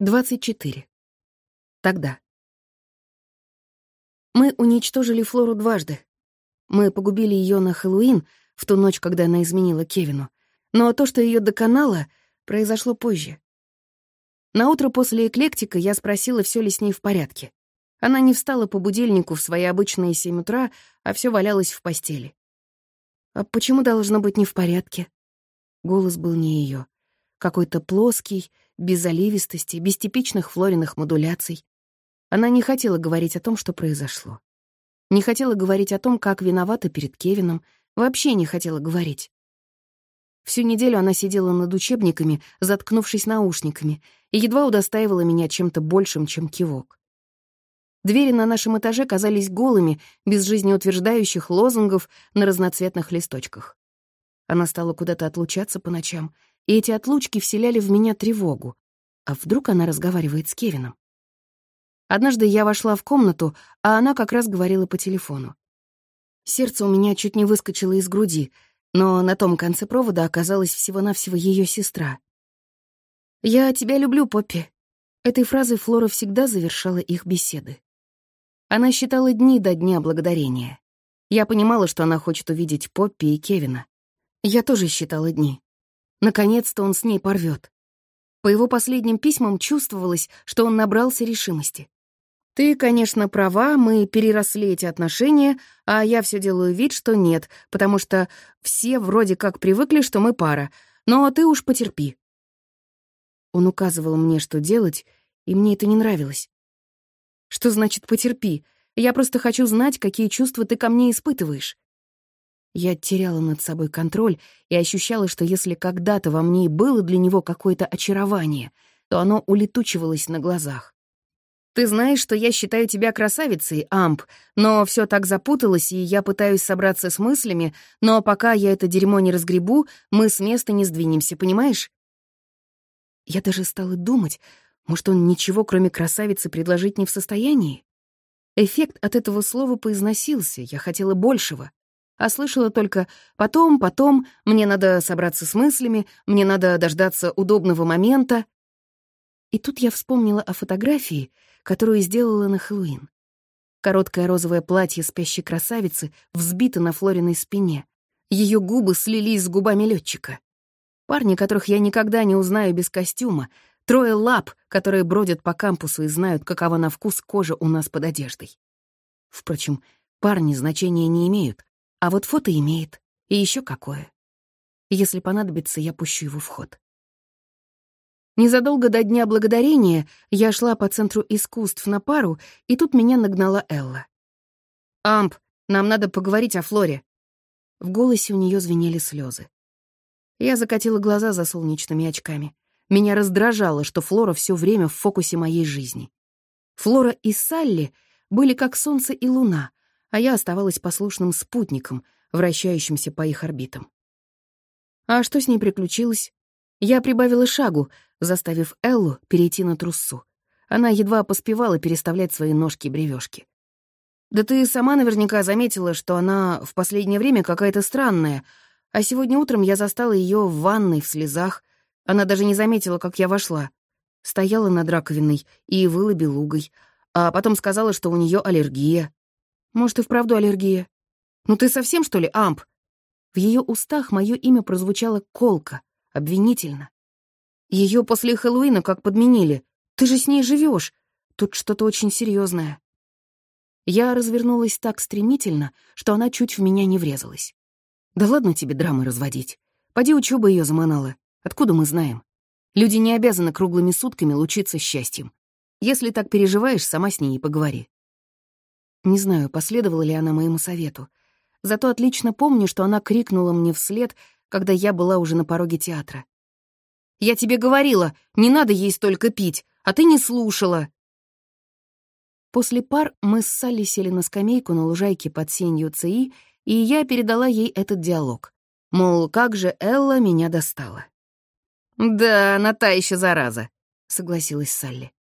24. Тогда. Мы уничтожили Флору дважды. Мы погубили ее на Хэллоуин, в ту ночь, когда она изменила Кевину. Но то, что ее доконало, произошло позже. На утро после эклектика я спросила, все ли с ней в порядке. Она не встала по будильнику в свои обычные семь утра, а все валялось в постели. «А почему должно быть не в порядке?» Голос был не ее, Какой-то плоский, без заливистости, без типичных флориных модуляций. Она не хотела говорить о том, что произошло. Не хотела говорить о том, как виновата перед Кевином, вообще не хотела говорить. Всю неделю она сидела над учебниками, заткнувшись наушниками, и едва удостаивала меня чем-то большим, чем кивок. Двери на нашем этаже казались голыми, без жизнеутверждающих лозунгов на разноцветных листочках. Она стала куда-то отлучаться по ночам, и эти отлучки вселяли в меня тревогу. А вдруг она разговаривает с Кевином? Однажды я вошла в комнату, а она как раз говорила по телефону. Сердце у меня чуть не выскочило из груди, но на том конце провода оказалась всего-навсего ее сестра. «Я тебя люблю, Поппи». Этой фразой Флора всегда завершала их беседы. Она считала дни до Дня Благодарения. Я понимала, что она хочет увидеть Поппи и Кевина. Я тоже считала дни. Наконец-то он с ней порвет. По его последним письмам чувствовалось, что он набрался решимости. «Ты, конечно, права, мы переросли эти отношения, а я все делаю вид, что нет, потому что все вроде как привыкли, что мы пара, но ты уж потерпи». Он указывал мне, что делать, и мне это не нравилось. «Что значит «потерпи»? Я просто хочу знать, какие чувства ты ко мне испытываешь. Я теряла над собой контроль и ощущала, что если когда-то во мне и было для него какое-то очарование, то оно улетучивалось на глазах. «Ты знаешь, что я считаю тебя красавицей, Амп, но все так запуталось, и я пытаюсь собраться с мыслями, но пока я это дерьмо не разгребу, мы с места не сдвинемся, понимаешь?» Я даже стала думать, может, он ничего, кроме красавицы, предложить не в состоянии? Эффект от этого слова поизносился, я хотела большего а слышала только «потом, потом, мне надо собраться с мыслями, мне надо дождаться удобного момента». И тут я вспомнила о фотографии, которую сделала на Хэллоуин. Короткое розовое платье спящей красавицы взбито на Флориной спине. Ее губы слились с губами летчика. Парни, которых я никогда не узнаю без костюма, трое лап, которые бродят по кампусу и знают, какова на вкус кожа у нас под одеждой. Впрочем, парни значения не имеют, а вот фото имеет. И еще какое. Если понадобится, я пущу его в ход. Незадолго до Дня Благодарения я шла по Центру искусств на пару, и тут меня нагнала Элла. «Амп, нам надо поговорить о Флоре». В голосе у нее звенели слезы. Я закатила глаза за солнечными очками. Меня раздражало, что Флора все время в фокусе моей жизни. Флора и Салли были как солнце и луна, а я оставалась послушным спутником, вращающимся по их орбитам. А что с ней приключилось? Я прибавила шагу, заставив Эллу перейти на труссу. Она едва поспевала переставлять свои ножки и бревёшки. «Да ты сама наверняка заметила, что она в последнее время какая-то странная, а сегодня утром я застала ее в ванной в слезах. Она даже не заметила, как я вошла. Стояла над раковиной и выла белугой, а потом сказала, что у нее аллергия. Может, и вправду аллергия. Ну ты совсем, что ли, Амп? В ее устах мое имя прозвучало колко, обвинительно. Ее после Хэллоуина как подменили. Ты же с ней живешь. Тут что-то очень серьезное. Я развернулась так стремительно, что она чуть в меня не врезалась. Да ладно тебе драмы разводить. Поди учеба ее заманала. Откуда мы знаем? Люди не обязаны круглыми сутками лучиться счастьем. Если так переживаешь, сама с ней и поговори. Не знаю, последовала ли она моему совету. Зато отлично помню, что она крикнула мне вслед, когда я была уже на пороге театра. «Я тебе говорила, не надо ей столько пить, а ты не слушала!» После пар мы с Салли сели на скамейку на лужайке под сенью ЦИ, и я передала ей этот диалог. Мол, как же Элла меня достала. «Да, она та еще зараза», — согласилась Салли.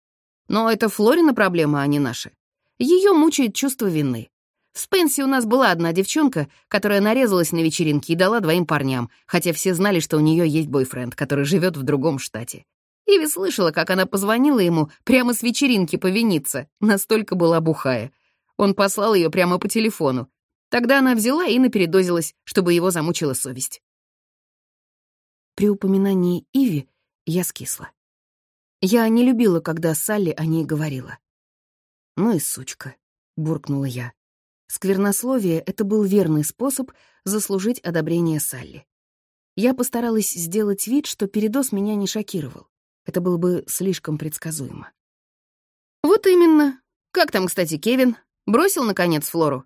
«Но это Флорина проблема, а не наша. Ее мучает чувство вины. В Спенсе у нас была одна девчонка, которая нарезалась на вечеринке и дала двоим парням, хотя все знали, что у нее есть бойфренд, который живет в другом штате. Иви слышала, как она позвонила ему прямо с вечеринки повиниться, настолько была бухая. Он послал ее прямо по телефону. Тогда она взяла и напередозилась, чтобы его замучила совесть. При упоминании Иви я скисла. Я не любила, когда Салли о ней говорила. «Ну и сучка», — буркнула я. Сквернословие — это был верный способ заслужить одобрение Салли. Я постаралась сделать вид, что передоз меня не шокировал. Это было бы слишком предсказуемо. «Вот именно. Как там, кстати, Кевин? Бросил, наконец, Флору?»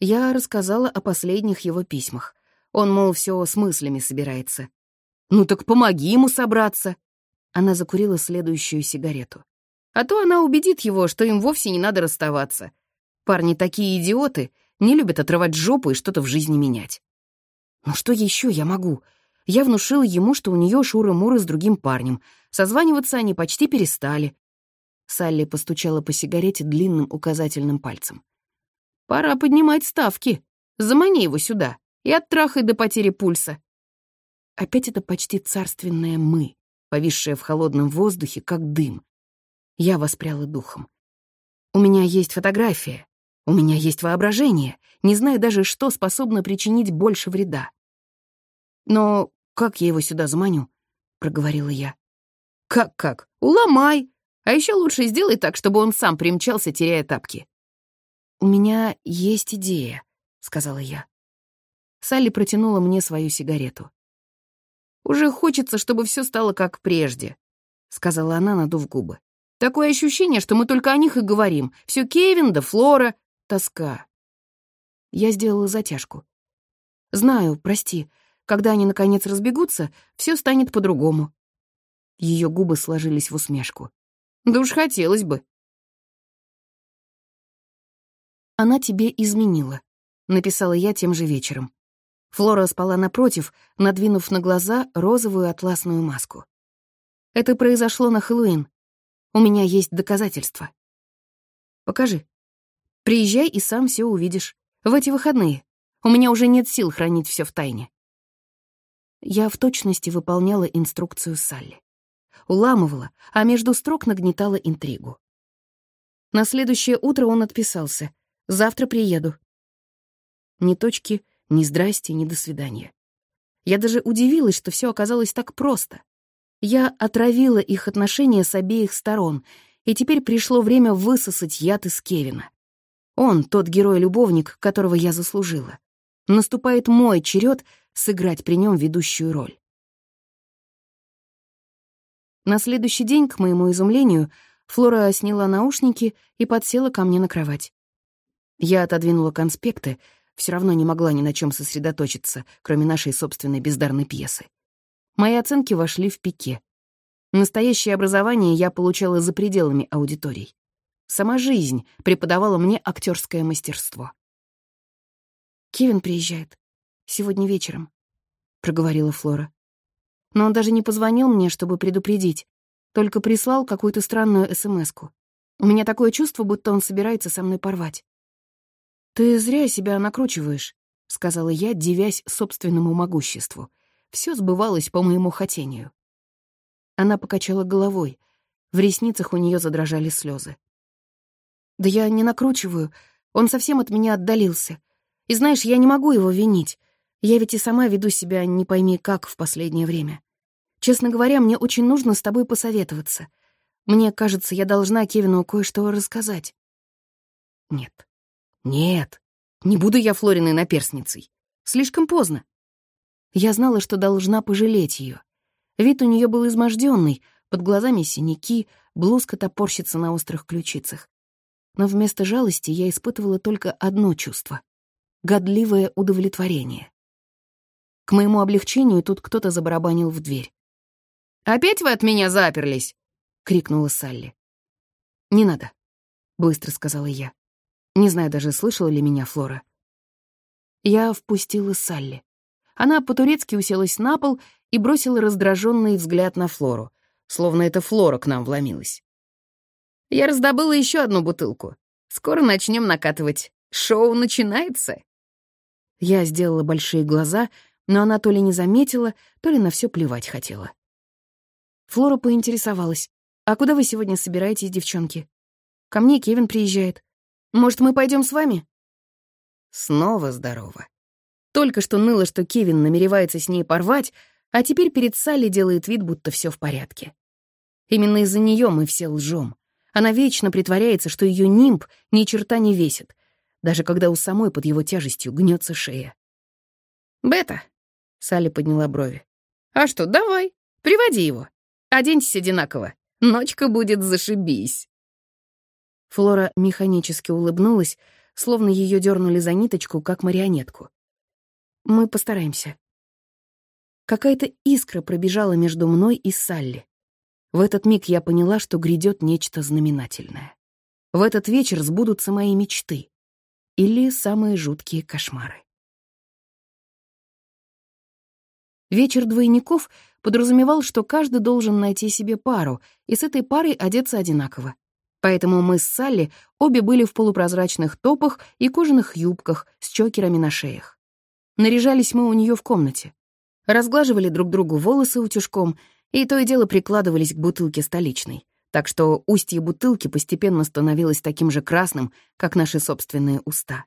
Я рассказала о последних его письмах. Он, мол, все с мыслями собирается. «Ну так помоги ему собраться!» Она закурила следующую сигарету. А то она убедит его, что им вовсе не надо расставаться. Парни такие идиоты, не любят отрывать жопу и что-то в жизни менять. Ну что еще я могу? Я внушила ему, что у нее шура-мура с другим парнем. Созваниваться они почти перестали. Салли постучала по сигарете длинным указательным пальцем. «Пора поднимать ставки. Замани его сюда и оттрахай до потери пульса». Опять это почти царственное «мы», повисшее в холодном воздухе, как дым. Я воспряла духом. У меня есть фотография, у меня есть воображение, не знаю даже, что способно причинить больше вреда. Но как я его сюда заманю? проговорила я. Как-как? Уломай. А еще лучше сделай так, чтобы он сам примчался, теряя тапки. У меня есть идея, сказала я. Салли протянула мне свою сигарету. «Уже хочется, чтобы все стало как прежде», — сказала она, надув губы. «Такое ощущение, что мы только о них и говорим. Все Кевин да Флора, Тоска. Я сделала затяжку. Знаю, прости. Когда они, наконец, разбегутся, все станет по-другому. Ее губы сложились в усмешку. Да уж хотелось бы. Она тебе изменила, написала я тем же вечером. Флора спала напротив, надвинув на глаза розовую атласную маску. Это произошло на Хэллоуин. У меня есть доказательства. Покажи. Приезжай и сам все увидишь. В эти выходные. У меня уже нет сил хранить все в тайне. Я в точности выполняла инструкцию Салли. Уламывала, а между строк нагнетала интригу. На следующее утро он отписался. «Завтра приеду». Ни точки, ни здрасте, ни до свидания. Я даже удивилась, что все оказалось так просто. Я отравила их отношения с обеих сторон, и теперь пришло время высосать яд из Кевина. Он тот герой-любовник, которого я заслужила. Наступает мой черед сыграть при нем ведущую роль. На следующий день, к моему изумлению, Флора сняла наушники и подсела ко мне на кровать. Я отодвинула конспекты, все равно не могла ни на чем сосредоточиться, кроме нашей собственной бездарной пьесы. Мои оценки вошли в пике. Настоящее образование я получала за пределами аудиторий. Сама жизнь преподавала мне актерское мастерство. «Кевин приезжает. Сегодня вечером», — проговорила Флора. «Но он даже не позвонил мне, чтобы предупредить, только прислал какую-то странную СМС-ку. У меня такое чувство, будто он собирается со мной порвать». «Ты зря себя накручиваешь», — сказала я, дивясь собственному могуществу. Все сбывалось по моему хотению. Она покачала головой. В ресницах у нее задрожали слезы. Да я не накручиваю. Он совсем от меня отдалился. И знаешь, я не могу его винить. Я ведь и сама веду себя не пойми как в последнее время. Честно говоря, мне очень нужно с тобой посоветоваться. Мне кажется, я должна Кевину кое-что рассказать. Нет. Нет. Не буду я Флориной наперсницей. Слишком поздно. Я знала, что должна пожалеть ее. Вид у нее был изможденный, под глазами синяки, блузка топорщится на острых ключицах но вместо жалости я испытывала только одно чувство — годливое удовлетворение. К моему облегчению тут кто-то забарабанил в дверь. «Опять вы от меня заперлись?» — крикнула Салли. «Не надо», — быстро сказала я. Не знаю даже, слышала ли меня Флора. Я впустила Салли. Она по-турецки уселась на пол и бросила раздраженный взгляд на Флору, словно это Флора к нам вломилась. Я раздобыла еще одну бутылку. Скоро начнем накатывать. Шоу начинается. Я сделала большие глаза, но она то ли не заметила, то ли на все плевать хотела. Флора поинтересовалась. «А куда вы сегодня собираетесь, девчонки? Ко мне Кевин приезжает. Может, мы пойдем с вами?» Снова здорово. Только что ныло, что Кевин намеревается с ней порвать, а теперь перед Салли делает вид, будто все в порядке. Именно из-за нее мы все лжем. Она вечно притворяется, что ее нимб ни черта не весит, даже когда у самой под его тяжестью гнется шея. «Бета», — Салли подняла брови. «А что, давай, приводи его. Оденьтесь одинаково. Ночка будет зашибись». Флора механически улыбнулась, словно ее дернули за ниточку, как марионетку. «Мы постараемся». Какая-то искра пробежала между мной и Салли. В этот миг я поняла, что грядет нечто знаменательное. В этот вечер сбудутся мои мечты. Или самые жуткие кошмары. Вечер двойников подразумевал, что каждый должен найти себе пару и с этой парой одеться одинаково. Поэтому мы с Салли обе были в полупрозрачных топах и кожаных юбках с чокерами на шеях. Наряжались мы у нее в комнате разглаживали друг другу волосы утюжком и то и дело прикладывались к бутылке столичной, так что устье бутылки постепенно становилось таким же красным, как наши собственные уста.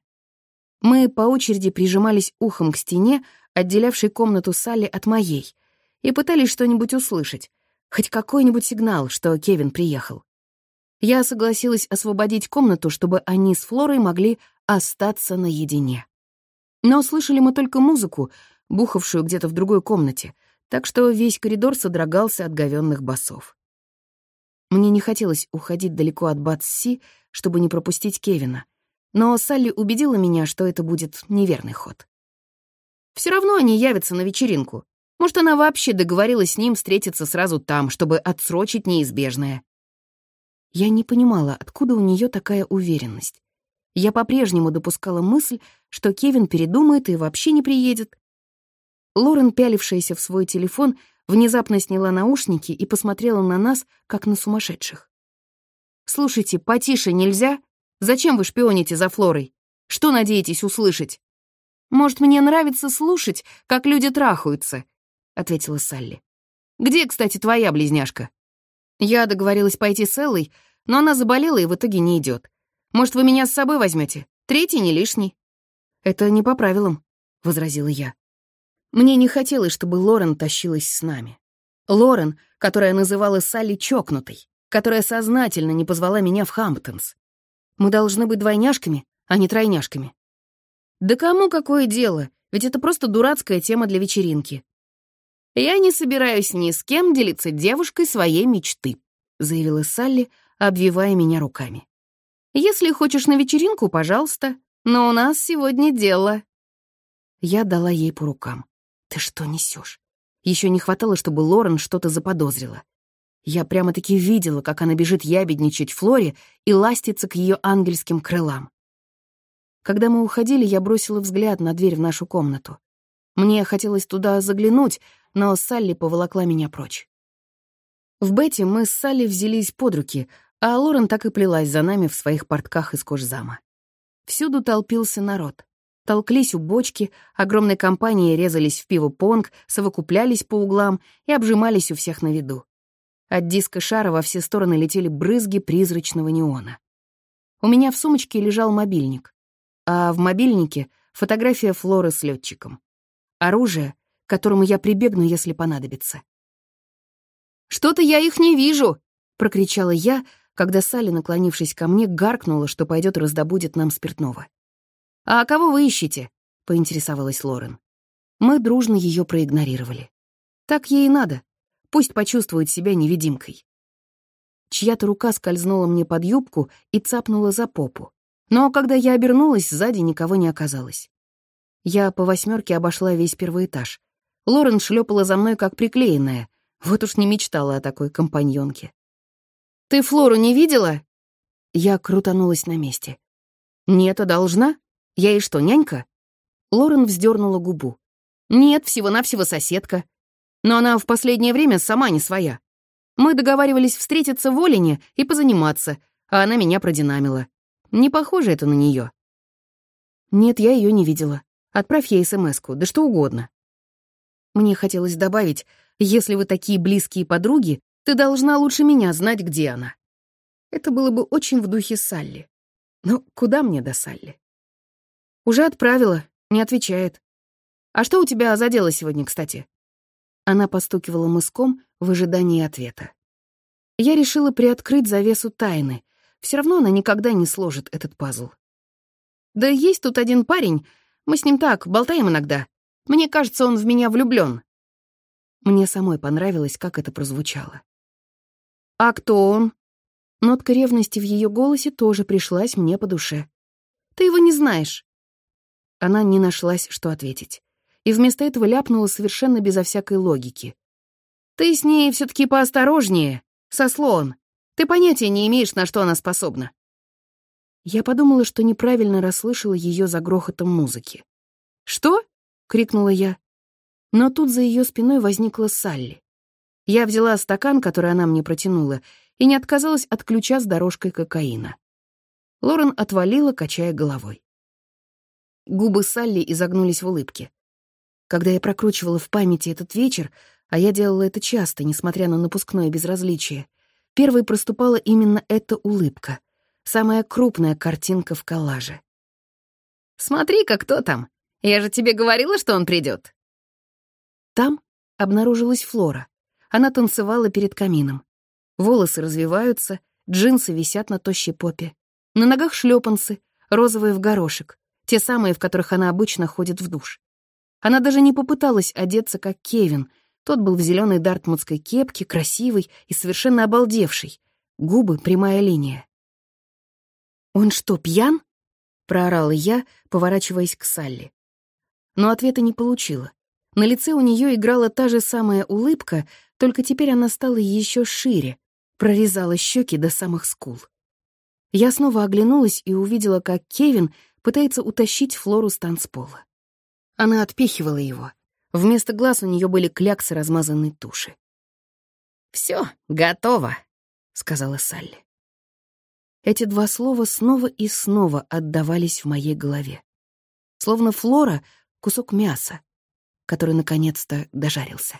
Мы по очереди прижимались ухом к стене, отделявшей комнату Салли от моей, и пытались что-нибудь услышать, хоть какой-нибудь сигнал, что Кевин приехал. Я согласилась освободить комнату, чтобы они с Флорой могли остаться наедине. Но слышали мы только музыку, бухавшую где-то в другой комнате, так что весь коридор содрогался от говенных басов. Мне не хотелось уходить далеко от Батси, чтобы не пропустить Кевина, но Салли убедила меня, что это будет неверный ход. Все равно они явятся на вечеринку. Может, она вообще договорилась с ним встретиться сразу там, чтобы отсрочить неизбежное. Я не понимала, откуда у нее такая уверенность. Я по-прежнему допускала мысль, что Кевин передумает и вообще не приедет, Лорен, пялившаяся в свой телефон, внезапно сняла наушники и посмотрела на нас, как на сумасшедших. «Слушайте, потише нельзя? Зачем вы шпионите за Флорой? Что надеетесь услышать?» «Может, мне нравится слушать, как люди трахаются», — ответила Салли. «Где, кстати, твоя близняшка?» «Я договорилась пойти с Эллой, но она заболела и в итоге не идет. Может, вы меня с собой возьмете? Третий не лишний». «Это не по правилам», — возразила я. Мне не хотелось, чтобы Лорен тащилась с нами. Лорен, которая называла Салли чокнутой, которая сознательно не позвала меня в Хамптонс. Мы должны быть двойняшками, а не тройняшками. Да кому какое дело, ведь это просто дурацкая тема для вечеринки. «Я не собираюсь ни с кем делиться девушкой своей мечты», заявила Салли, обвивая меня руками. «Если хочешь на вечеринку, пожалуйста, но у нас сегодня дело». Я дала ей по рукам. «Ты что несешь? Еще не хватало, чтобы Лорен что-то заподозрила. Я прямо-таки видела, как она бежит ябедничать Флоре и ластится к ее ангельским крылам. Когда мы уходили, я бросила взгляд на дверь в нашу комнату. Мне хотелось туда заглянуть, но Салли поволокла меня прочь. В Бете мы с Салли взялись под руки, а Лорен так и плелась за нами в своих портках из кожзама. Всюду толпился народ толклись у бочки, огромной компанией резались в пиво-понг, совокуплялись по углам и обжимались у всех на виду. От диска шара во все стороны летели брызги призрачного неона. У меня в сумочке лежал мобильник, а в мобильнике — фотография Флоры с летчиком. Оружие, к которому я прибегну, если понадобится. «Что-то я их не вижу!» — прокричала я, когда Салли, наклонившись ко мне, гаркнула, что пойдет раздобудет нам спиртного. «А кого вы ищете?» — поинтересовалась Лорен. Мы дружно ее проигнорировали. Так ей и надо. Пусть почувствует себя невидимкой. Чья-то рука скользнула мне под юбку и цапнула за попу. Но когда я обернулась, сзади никого не оказалось. Я по восьмерке обошла весь первый этаж. Лорен шлепала за мной как приклеенная. Вот уж не мечтала о такой компаньонке. «Ты Флору не видела?» Я крутанулась на месте. «Нет, а должна?» Я и что, нянька?» Лорен вздернула губу. «Нет, всего-навсего соседка. Но она в последнее время сама не своя. Мы договаривались встретиться в Олине и позаниматься, а она меня продинамила. Не похоже это на нее. «Нет, я ее не видела. Отправь ей смс да что угодно». Мне хотелось добавить, если вы такие близкие подруги, Ты должна лучше меня знать, где она. Это было бы очень в духе Салли. Но куда мне до Салли? Уже отправила, не отвечает. А что у тебя за дело сегодня, кстати? Она постукивала мыском в ожидании ответа. Я решила приоткрыть завесу тайны. Все равно она никогда не сложит этот пазл. Да есть тут один парень, мы с ним так, болтаем иногда. Мне кажется, он в меня влюблён. Мне самой понравилось, как это прозвучало. «А кто он?» Нотка ревности в её голосе тоже пришлась мне по душе. «Ты его не знаешь». Она не нашлась, что ответить. И вместо этого ляпнула совершенно безо всякой логики. «Ты с ней всё таки поосторожнее, со слон. Ты понятия не имеешь, на что она способна». Я подумала, что неправильно расслышала её за грохотом музыки. «Что?» — крикнула я. Но тут за ее спиной возникла Салли. Я взяла стакан, который она мне протянула, и не отказалась от ключа с дорожкой кокаина. Лорен отвалила, качая головой. Губы Салли изогнулись в улыбке. Когда я прокручивала в памяти этот вечер, а я делала это часто, несмотря на напускное безразличие, первой проступала именно эта улыбка, самая крупная картинка в коллаже. «Смотри-ка, кто там! Я же тебе говорила, что он придет. Там обнаружилась Флора. Она танцевала перед камином. Волосы развиваются, джинсы висят на тощей попе. На ногах шлепанцы, розовые в горошек, те самые, в которых она обычно ходит в душ. Она даже не попыталась одеться, как Кевин. Тот был в зеленой дартмутской кепке, красивый и совершенно обалдевший. Губы — прямая линия. «Он что, пьян?» — проорала я, поворачиваясь к Салли. Но ответа не получила. На лице у нее играла та же самая улыбка, только теперь она стала еще шире, прорезала щеки до самых скул. Я снова оглянулась и увидела, как Кевин пытается утащить Флору с танцпола. Она отпихивала его. Вместо глаз у нее были кляксы размазанной туши. Все, готово», — сказала Салли. Эти два слова снова и снова отдавались в моей голове. Словно Флора — кусок мяса, который наконец-то дожарился.